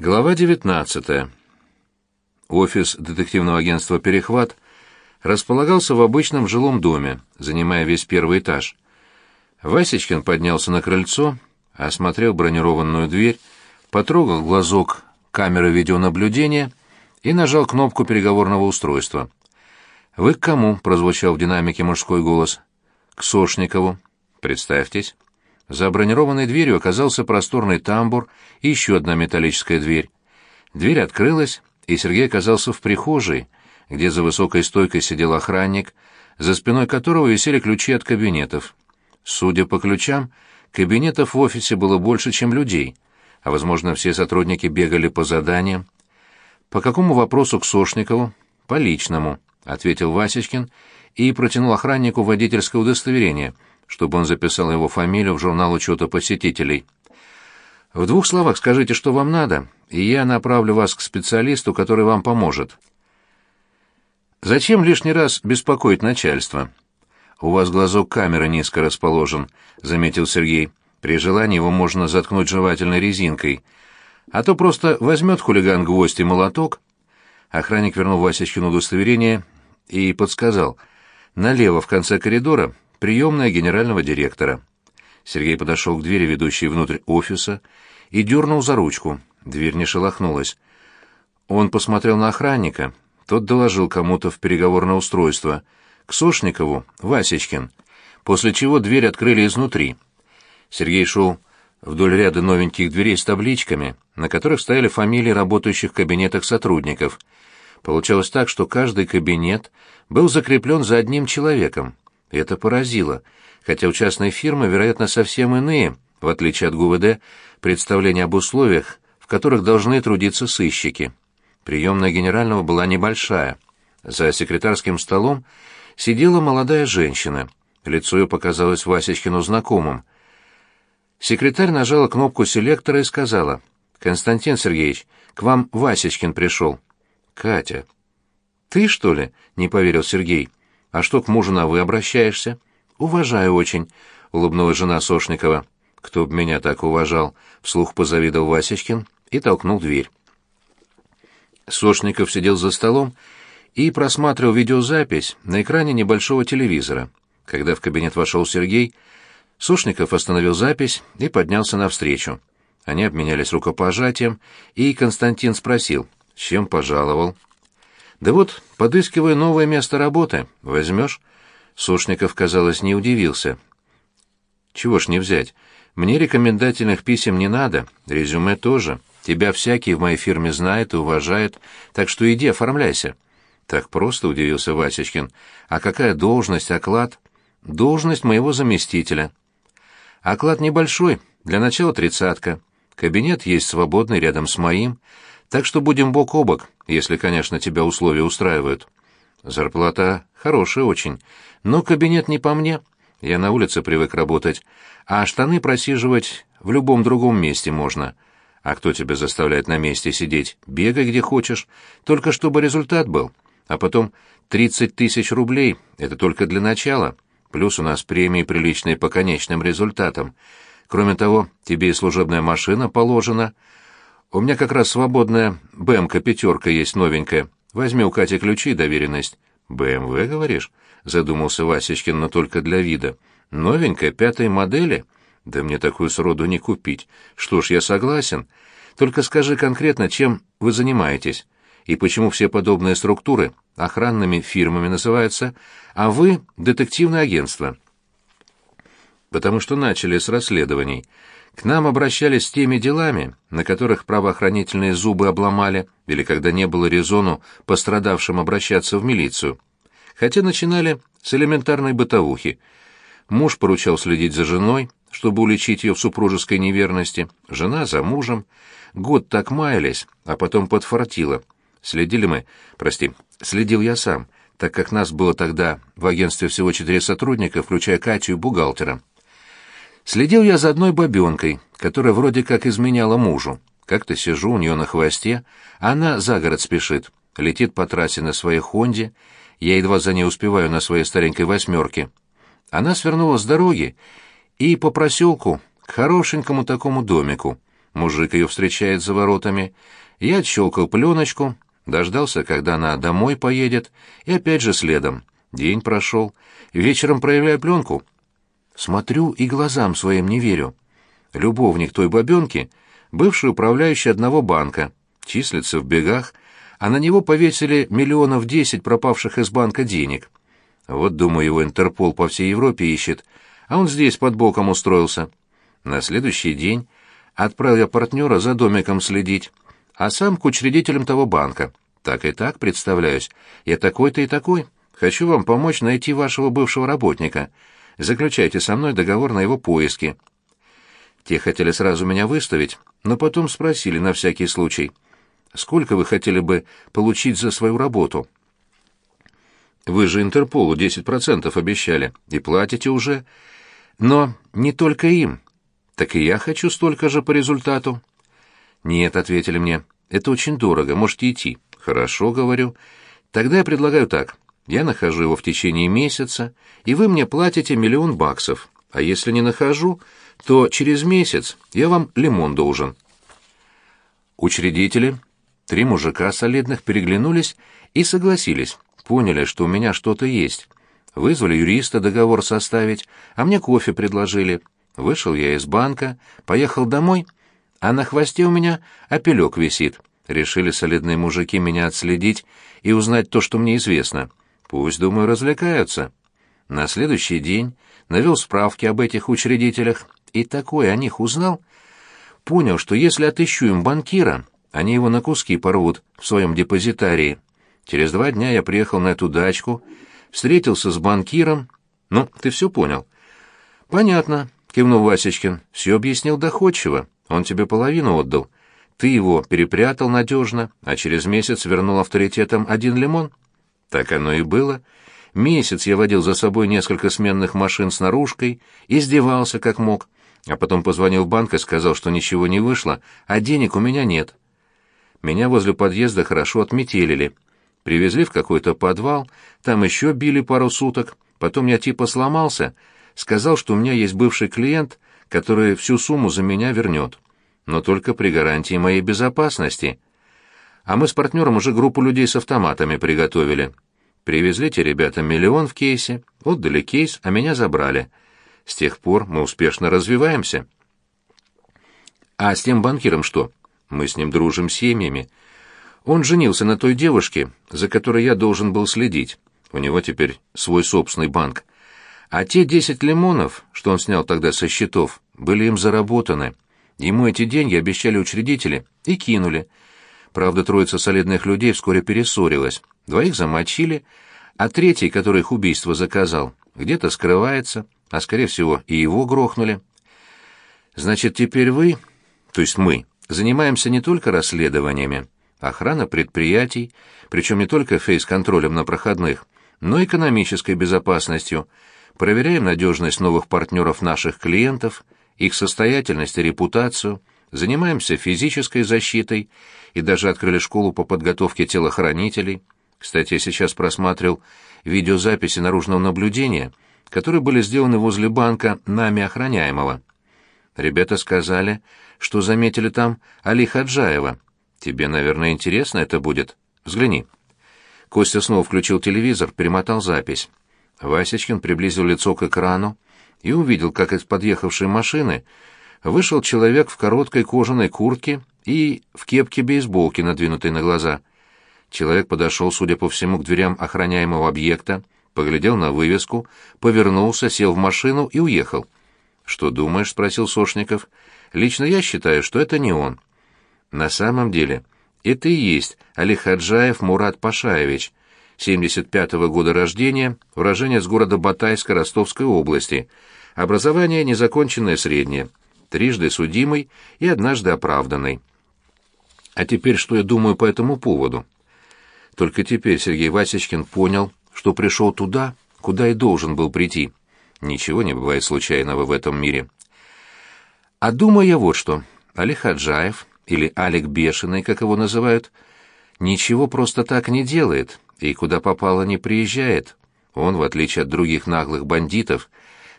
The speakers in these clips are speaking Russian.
Глава 19. Офис детективного агентства «Перехват» располагался в обычном жилом доме, занимая весь первый этаж. Васечкин поднялся на крыльцо, осмотрел бронированную дверь, потрогал глазок камеры видеонаблюдения и нажал кнопку переговорного устройства. «Вы к кому?» — прозвучал в динамике мужской голос. «К Сошникову. Представьтесь». За бронированной дверью оказался просторный тамбур и еще одна металлическая дверь. Дверь открылась, и Сергей оказался в прихожей, где за высокой стойкой сидел охранник, за спиной которого висели ключи от кабинетов. Судя по ключам, кабинетов в офисе было больше, чем людей, а, возможно, все сотрудники бегали по заданиям. «По какому вопросу к Сошникову?» «По личному», — ответил Васечкин и протянул охраннику водительское удостоверение — чтобы он записал его фамилию в журнал учета посетителей. В двух словах скажите, что вам надо, и я направлю вас к специалисту, который вам поможет. Зачем лишний раз беспокоить начальство? У вас глазок камеры низко расположен, заметил Сергей. При желании его можно заткнуть жевательной резинкой. А то просто возьмет хулиган гвоздь и молоток. Охранник вернул Васечкину удостоверение и подсказал. Налево в конце коридора приемная генерального директора. Сергей подошел к двери, ведущей внутрь офиса, и дернул за ручку. Дверь не шелохнулась. Он посмотрел на охранника. Тот доложил кому-то в переговорное устройство. К Сошникову, Васечкин. После чего дверь открыли изнутри. Сергей шел вдоль ряда новеньких дверей с табличками, на которых стояли фамилии работающих в кабинетах сотрудников. Получалось так, что каждый кабинет был закреплен за одним человеком. Это поразило, хотя у частной фирмы, вероятно, совсем иные, в отличие от ГУВД, представления об условиях, в которых должны трудиться сыщики. Приемная генерального была небольшая. За секретарским столом сидела молодая женщина. Лицо ее показалось Васечкину знакомым. Секретарь нажала кнопку селектора и сказала, «Константин Сергеевич, к вам Васечкин пришел». «Катя». «Ты, что ли?» — не поверил Сергей. А что к мужу на «вы» обращаешься? Уважаю очень, — улыбнулась жена Сошникова. Кто б меня так уважал, — вслух позавидовал Васечкин и толкнул дверь. Сошников сидел за столом и просматривал видеозапись на экране небольшого телевизора. Когда в кабинет вошел Сергей, Сошников остановил запись и поднялся навстречу. Они обменялись рукопожатием, и Константин спросил, с чем пожаловал. Да вот, подыскиваю новое место работы. Возьмешь?» Сушников, казалось, не удивился. «Чего ж не взять? Мне рекомендательных писем не надо, резюме тоже. Тебя всякий в моей фирме знает и уважает, так что иди, оформляйся». «Так просто», — удивился Васечкин. «А какая должность, оклад?» «Должность моего заместителя». «Оклад небольшой, для начала тридцатка. Кабинет есть свободный рядом с моим, так что будем бок о бок, если, конечно, тебя условия устраивают. Зарплата хорошая очень, но кабинет не по мне. Я на улице привык работать, а штаны просиживать в любом другом месте можно. А кто тебя заставляет на месте сидеть? Бегай где хочешь, только чтобы результат был. А потом 30 тысяч рублей — это только для начала. Плюс у нас премии приличные по конечным результатам. Кроме того, тебе и служебная машина положена — у меня как раз свободная БМК пятерка есть новенькая. Возьми у Кати ключи и доверенность. БМВ, говоришь? Задумался Васечкин, но только для вида. Новенькая, пятой модели? Да мне такую сроду не купить. Что ж, я согласен. Только скажи конкретно, чем вы занимаетесь, и почему все подобные структуры охранными фирмами называются, а вы — детективное агентство. Потому что начали с расследований. К нам обращались с теми делами, на которых правоохранительные зубы обломали, или когда не было резону пострадавшим обращаться в милицию. Хотя начинали с элементарной бытовухи. Муж поручал следить за женой, чтобы уличить ее в супружеской неверности, жена за мужем. Год так маялись, а потом подфартило. Следили мы, прости, следил я сам, так как нас было тогда в агентстве всего четыре сотрудника, включая Катю и бухгалтера. Следил я за одной бабенкой, которая вроде как изменяла мужу. Как-то сижу у нее на хвосте, она за город спешит, летит по трассе на своей «Хонде», я едва за ней успеваю на своей старенькой «восьмерке». Она свернула с дороги и по проселку к хорошенькому такому домику. мужик ее встречает за воротами. Я отщелкал пленочку, дождался, когда она домой поедет, и опять же следом. День прошел. Вечером проявляю пленку. Смотрю и глазам своим не верю. Любовник той бабенки, бывший управляющий одного банка, числится в бегах, а на него повесили миллионов десять пропавших из банка денег. Вот, думаю, его Интерпол по всей Европе ищет, а он здесь под боком устроился. На следующий день отправил я партнера за домиком следить, а сам к учредителям того банка. Так и так, представляюсь. Я такой-то и такой. Хочу вам помочь найти вашего бывшего работника. Заключайте со мной договор на его поиски. Те хотели сразу меня выставить, но потом спросили на всякий случай. Сколько вы хотели бы получить за свою работу? Вы же Интерполу 10% обещали, и платите уже. Но не только им. Так и я хочу столько же по результату. Нет, ответили мне. Это очень дорого, можете идти. Хорошо, говорю. Тогда я предлагаю так. Я нахожу его в течение месяца, и вы мне платите миллион баксов. А если не нахожу, то через месяц я вам лимон должен. Учредители, три мужика солидных, переглянулись и согласились. Поняли, что у меня что-то есть. Вызвали юриста договор составить, а мне кофе предложили. Вышел я из банка, поехал домой, а на хвосте у меня опелек висит. Решили солидные мужики меня отследить и узнать то, что мне известно. Пусть, думаю, развлекаются. На следующий день навел справки об этих учредителях и такое о них узнал. Понял, что если отыщу им банкира, они его на куски порвут в своем депозитарии. Через два дня я приехал на эту дачку, встретился с банкиром. Ну, ты все понял? Понятно, кивнул Васечкин. Все объяснил доходчиво. Он тебе половину отдал. Ты его перепрятал надежно, а через месяц вернул авторитетом один лимон. Так оно и было. Месяц я водил за собой несколько сменных машин с наружкой, издевался как мог, а потом позвонил в банк и сказал, что ничего не вышло, а денег у меня нет. Меня возле подъезда хорошо отметелили. Привезли в какой-то подвал, там еще били пару суток, потом я типа сломался, сказал, что у меня есть бывший клиент, который всю сумму за меня вернет но только при гарантии моей безопасности. А мы с партнером уже группу людей с автоматами приготовили. Привезли те ребята миллион в кейсе, отдали кейс, а меня забрали. С тех пор мы успешно развиваемся. А с тем банкиром что? Мы с ним дружим семьями. Он женился на той девушке, за которой я должен был следить. У него теперь свой собственный банк. А те десять лимонов, что он снял тогда со счетов, были им заработаны. Ему эти деньги обещали учредители и кинули. Правда, троица солидных людей вскоре перессорилась. Двоих замочили, а третий, который их убийство заказал, где-то скрывается, а, скорее всего, и его грохнули. Значит, теперь вы, то есть мы, занимаемся не только расследованиями, охрана предприятий, причем не только фейс-контролем на проходных, но и экономической безопасностью, проверяем надежность новых партнеров наших клиентов – их состоятельность и репутацию, занимаемся физической защитой и даже открыли школу по подготовке телохранителей. Кстати, я сейчас просматривал видеозаписи наружного наблюдения, которые были сделаны возле банка нами охраняемого. Ребята сказали, что заметили там Али Хаджаева. Тебе, наверное, интересно это будет. Взгляни. Костя снова включил телевизор, перемотал запись. Васечкин приблизил лицо к экрану, и увидел, как из подъехавшей машины вышел человек в короткой кожаной куртке и в кепке бейсболки, надвинутой на глаза. Человек подошел, судя по всему, к дверям охраняемого объекта, поглядел на вывеску, повернулся, сел в машину и уехал. «Что думаешь?» — спросил Сошников. «Лично я считаю, что это не он». «На самом деле, это и есть Али Хаджаев Мурат Пашаевич, 75-го года рождения, уроженец города Батайска Ростовской области, образование незаконченное среднее, трижды судимый и однажды оправданный. А теперь что я думаю по этому поводу? Только теперь Сергей Васечкин понял, что пришел туда, куда и должен был прийти. Ничего не бывает случайного в этом мире. А думаю я вот что. Али Хаджаев, или Алик Бешеный, как его называют, ничего просто так не делает и куда попало не приезжает. Он, в отличие от других наглых бандитов,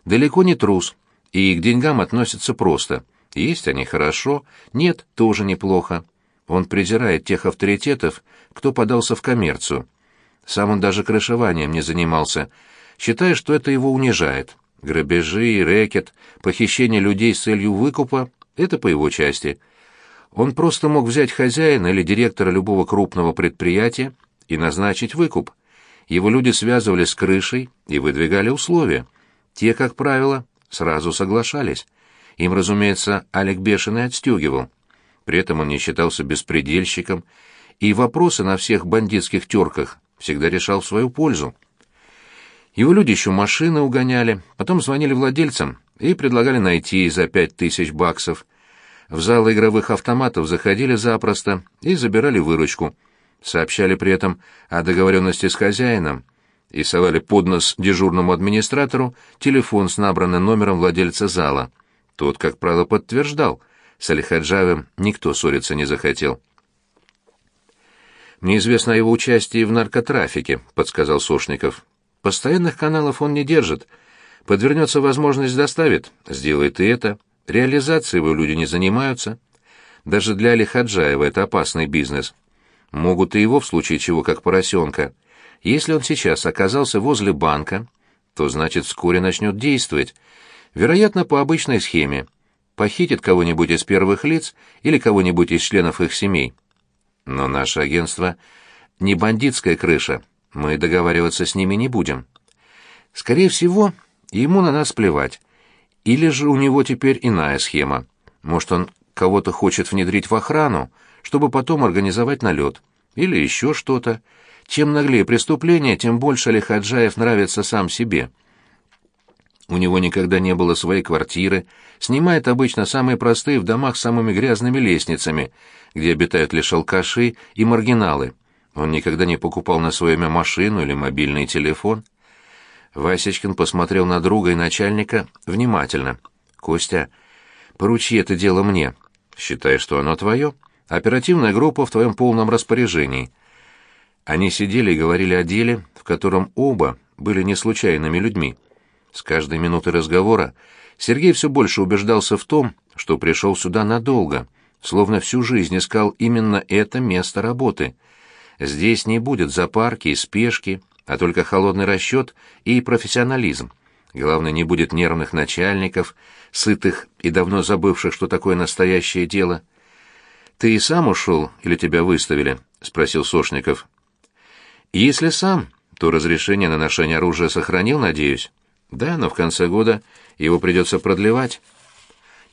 далеко не трус, и к деньгам относится просто. Есть они хорошо, нет, тоже неплохо. Он презирает тех авторитетов, кто подался в коммерцию. Сам он даже крышеванием не занимался, считая, что это его унижает. Грабежи, рэкет, похищение людей с целью выкупа — это по его части. Он просто мог взять хозяина или директора любого крупного предприятия и назначить выкуп. Его люди связывали с крышей и выдвигали условия. Те, как правило, сразу соглашались. Им, разумеется, Олег Бешеный отстегивал. При этом он не считался беспредельщиком, и вопросы на всех бандитских терках всегда решал в свою пользу. Его люди еще машины угоняли, потом звонили владельцам и предлагали найти за пять тысяч баксов. В зал игровых автоматов заходили запросто и забирали выручку. Сообщали при этом о договоренности с хозяином и совали под нос дежурному администратору телефон с набранным номером владельца зала. Тот, как правило, подтверждал. С Алихаджавым никто ссориться не захотел. «Мне известно о его участии в наркотрафике», — подсказал Сошников. Постоянных каналов он не держит. Подвернется возможность доставит, сделает и это. Реализацией его люди не занимаются. Даже для Али Хаджаева это опасный бизнес. Могут и его в случае чего, как поросенка. Если он сейчас оказался возле банка, то значит вскоре начнет действовать. Вероятно, по обычной схеме. Похитит кого-нибудь из первых лиц или кого-нибудь из членов их семей. Но наше агентство не бандитская крыша, мы договариваться с ними не будем. Скорее всего, ему на нас плевать. Или же у него теперь иная схема. Может, он кого-то хочет внедрить в охрану, чтобы потом организовать налет. Или еще что-то. Чем наглее преступление, тем больше Алихаджаев нравится сам себе. У него никогда не было своей квартиры, снимает обычно самые простые в домах с самыми грязными лестницами, где обитают лишь алкаши и маргиналы. Он никогда не покупал на свое имя машину или мобильный телефон. Васечкин посмотрел на друга и начальника внимательно. «Костя, поручи это дело мне. Считай, что оно твое. Оперативная группа в твоем полном распоряжении». Они сидели и говорили о деле, в котором оба были не случайными людьми. С каждой минуты разговора Сергей все больше убеждался в том, что пришел сюда надолго, словно всю жизнь искал именно это место работы — Здесь не будет запарки и спешки, а только холодный расчет и профессионализм. Главное, не будет нервных начальников, сытых и давно забывших, что такое настоящее дело. «Ты и сам ушел или тебя выставили?» — спросил Сошников. «Если сам, то разрешение на ношение оружия сохранил, надеюсь?» «Да, но в конце года его придется продлевать».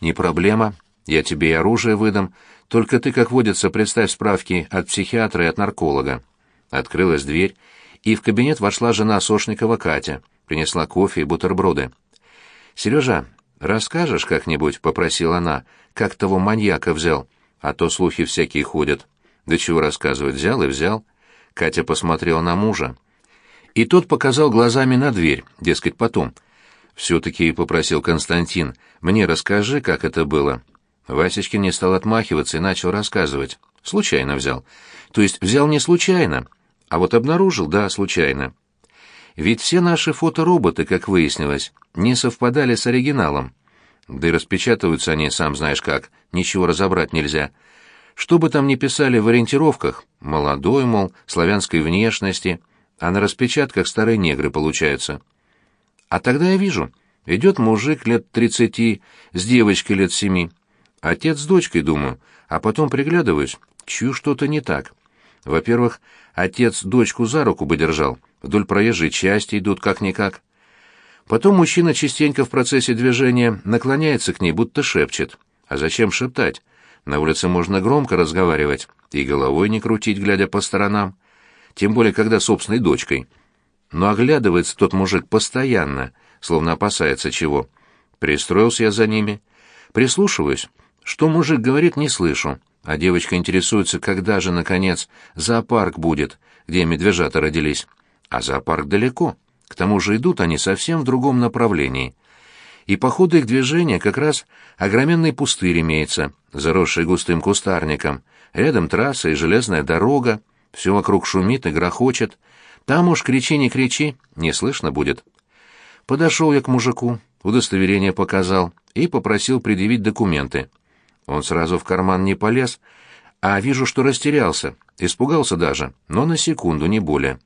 «Не проблема. Я тебе и оружие выдам, только ты, как водится, представь справки от психиатра и от нарколога. Открылась дверь, и в кабинет вошла жена Сошникова Катя, принесла кофе и бутерброды. «Сережа, расскажешь как-нибудь?» — попросила она. «Как того маньяка взял? А то слухи всякие ходят». «Да чего рассказывать? Взял и взял». Катя посмотрела на мужа. И тот показал глазами на дверь, дескать, потом. «Все-таки», — попросил Константин, — «мне расскажи, как это было». Васечкин не стал отмахиваться и начал рассказывать. Случайно взял. То есть взял не случайно, а вот обнаружил, да, случайно. Ведь все наши фотороботы, как выяснилось, не совпадали с оригиналом. Да и распечатываются они, сам знаешь как, ничего разобрать нельзя. Что бы там ни писали в ориентировках, молодой, мол, славянской внешности, а на распечатках старые негры получаются. А тогда я вижу, идет мужик лет тридцати с девочкой лет семи, Отец с дочкой, думаю, а потом приглядываюсь, чью что-то не так. Во-первых, отец дочку за руку бы держал, вдоль проезжей части идут как-никак. Потом мужчина частенько в процессе движения наклоняется к ней, будто шепчет. А зачем шептать? На улице можно громко разговаривать и головой не крутить, глядя по сторонам. Тем более, когда собственной дочкой. Но оглядывается тот мужик постоянно, словно опасается чего. Пристроился я за ними. Прислушиваюсь. Что мужик говорит, не слышу, а девочка интересуется, когда же, наконец, зоопарк будет, где медвежата родились. А зоопарк далеко. К тому же идут они совсем в другом направлении. И по ходу их движения как раз огроменный пустырь имеется, заросший густым кустарником. Рядом трасса и железная дорога, все вокруг шумит и грохочет. Там уж кричи не кричи, не слышно будет. Подошел я к мужику, удостоверение показал и попросил предъявить документы. Он сразу в карман не полез, а вижу, что растерялся, испугался даже, но на секунду, не более.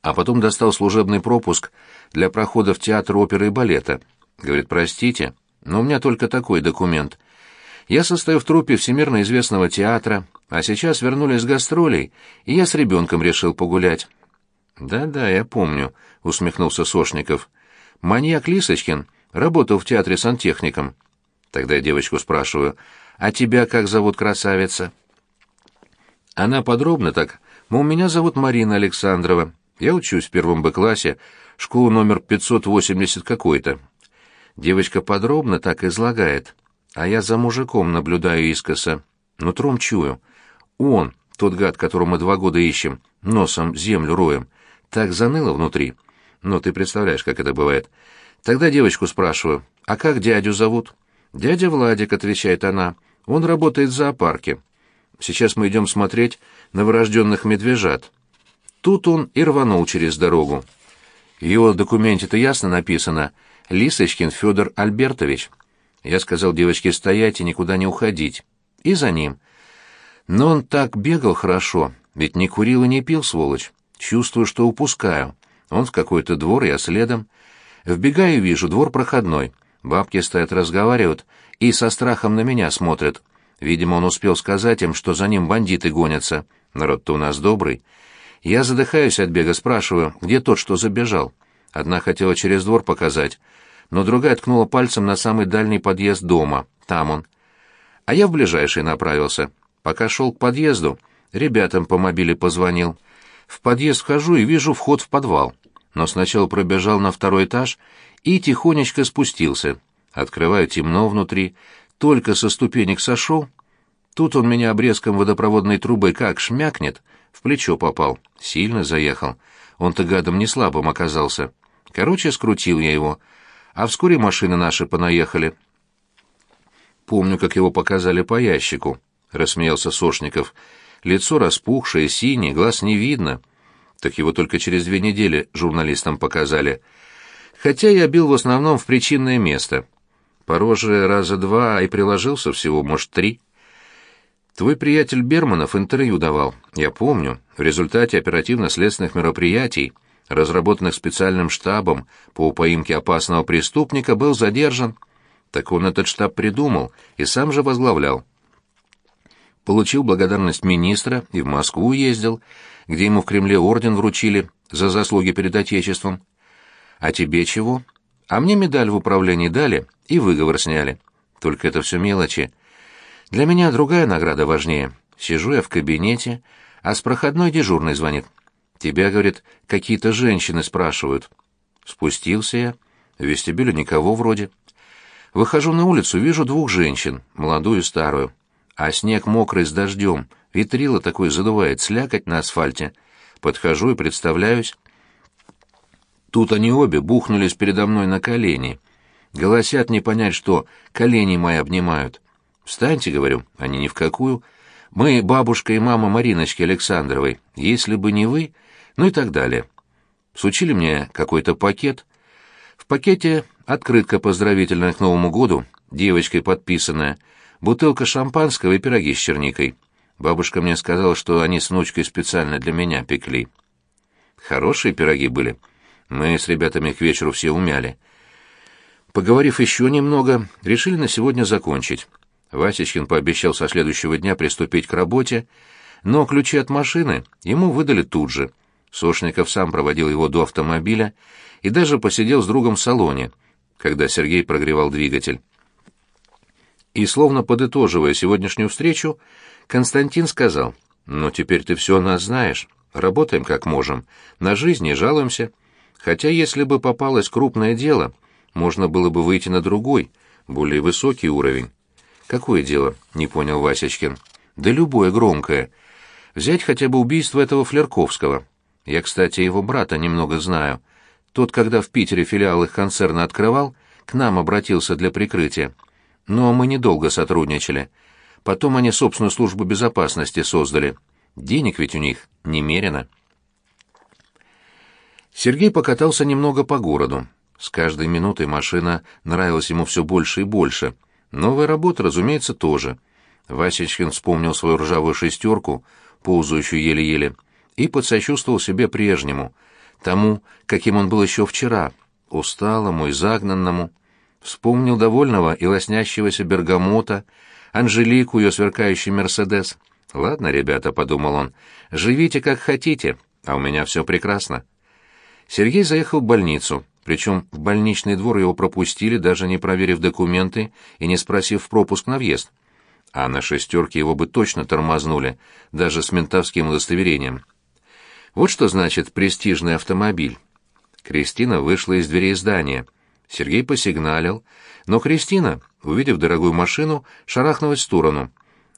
А потом достал служебный пропуск для прохода в театр оперы и балета. Говорит, простите, но у меня только такой документ. Я состою в труппе всемирно известного театра, а сейчас вернулись с гастролей, и я с ребенком решил погулять. «Да-да, я помню», — усмехнулся Сошников. «Маньяк Лисочкин работал в театре сантехником». Тогда я девочку спрашиваю, «А тебя как зовут, красавица?» Она подробно так, мол, меня зовут Марина Александрова. Я учусь в первом Б-классе, школу номер 580 какой-то. Девочка подробно так излагает, а я за мужиком наблюдаю искоса. Нутром чую. Он, тот гад, которого мы два года ищем, носом землю роем, так заныло внутри. Ну, ты представляешь, как это бывает. Тогда девочку спрашиваю, а как дядю зовут? Дядя Владик, отвечает она. Он работает в зоопарке. Сейчас мы идем смотреть новорожденных медвежат. Тут он и рванул через дорогу. В его документе-то ясно написано «Лисочкин Федор Альбертович». Я сказал девочке стоять и никуда не уходить. И за ним. Но он так бегал хорошо, ведь не курил и не пил, сволочь. Чувствую, что упускаю. Он в какой-то двор, я следом. Вбегаю вижу, двор проходной. Бабки стоят, разговаривают и со страхом на меня смотрят. Видимо, он успел сказать им, что за ним бандиты гонятся. Народ-то у нас добрый. Я задыхаюсь от бега, спрашиваю, где тот, что забежал. Одна хотела через двор показать, но другая ткнула пальцем на самый дальний подъезд дома. Там он. А я в ближайший направился. Пока шел к подъезду, ребятам по мобиле позвонил. В подъезд вхожу и вижу вход в подвал. Но сначала пробежал на второй этаж и тихонечко спустился. Открываю темно внутри, только со ступенек сошел. Тут он меня обрезком водопроводной трубы как шмякнет, в плечо попал, сильно заехал. Он-то гадом не слабым оказался. Короче, скрутил я его. А вскоре машины наши понаехали. Помню, как его показали по ящику, — рассмеялся Сошников. Лицо распухшее, синее, глаз не видно. Так его только через две недели журналистам показали. Хотя я бил в основном в причинное место. По раза два и приложился всего, может, три. Твой приятель Берманов интервью давал, я помню, в результате оперативно-следственных мероприятий, разработанных специальным штабом по поимке опасного преступника, был задержан. Так он этот штаб придумал и сам же возглавлял получил благодарность министра и в Москву ездил, где ему в Кремле орден вручили за заслуги перед Отечеством. А тебе чего? А мне медаль в управлении дали и выговор сняли. Только это все мелочи. Для меня другая награда важнее. Сижу я в кабинете, а с проходной дежурный звонит. Тебя, говорит, какие-то женщины спрашивают. Спустился я. В вестибюле никого вроде. Выхожу на улицу, вижу двух женщин, молодую и старую а снег мокрый с дождем, ветрило такое задувает, слякоть на асфальте. Подхожу и представляюсь. Тут они обе бухнулись передо мной на колени. Голосят не понять, что колени мои обнимают. «Встаньте», — говорю, — «они ни в какую. Мы бабушка и мама Мариночки Александровой. Если бы не вы...» Ну и так далее. Сучили мне какой-то пакет. В пакете открытка поздравительная к Новому году, девочкой подписанная — бутылка шампанского и пироги с черникой. Бабушка мне сказала, что они с внучкой специально для меня пекли. Хорошие пироги были. Мы с ребятами к вечеру все умяли. Поговорив еще немного, решили на сегодня закончить. Васечкин пообещал со следующего дня приступить к работе, но ключи от машины ему выдали тут же. Сошников сам проводил его до автомобиля и даже посидел с другом в салоне, когда Сергей прогревал двигатель. И, словно подытоживая сегодняшнюю встречу, Константин сказал, «Ну, теперь ты все о нас знаешь. Работаем как можем. На жизнь не жалуемся. Хотя, если бы попалось крупное дело, можно было бы выйти на другой, более высокий уровень». «Какое дело?» — не понял Васечкин. «Да любое громкое. Взять хотя бы убийство этого Флерковского. Я, кстати, его брата немного знаю. Тот, когда в Питере филиал их концерна открывал, к нам обратился для прикрытия. Но мы недолго сотрудничали. Потом они собственную службу безопасности создали. Денег ведь у них немерено. Сергей покатался немного по городу. С каждой минутой машина нравилась ему все больше и больше. Новая работа, разумеется, тоже. Васечкин вспомнил свою ржавую шестерку, ползающую еле-еле, и подсочувствовал себе прежнему, тому, каким он был еще вчера, усталому и загнанному. Вспомнил довольного и лоснящегося бергамота, Анжелику, ее сверкающий «Мерседес». «Ладно, ребята», — подумал он, — «живите как хотите, а у меня все прекрасно». Сергей заехал в больницу, причем в больничный двор его пропустили, даже не проверив документы и не спросив пропуск на въезд. А на шестерке его бы точно тормознули, даже с ментовским удостоверением. Вот что значит престижный автомобиль. Кристина вышла из дверей здания. Сергей посигналил, но Кристина, увидев дорогую машину, шарахнулась в сторону.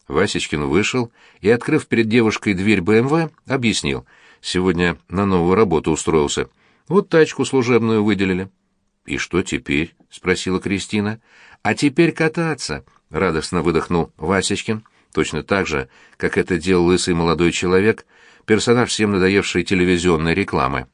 Васечкин вышел и, открыв перед девушкой дверь БМВ, объяснил. «Сегодня на новую работу устроился. Вот тачку служебную выделили». «И что теперь?» — спросила Кристина. «А теперь кататься», — радостно выдохнул Васечкин, точно так же, как это делал лысый молодой человек, персонаж всем надоевшей телевизионной рекламы.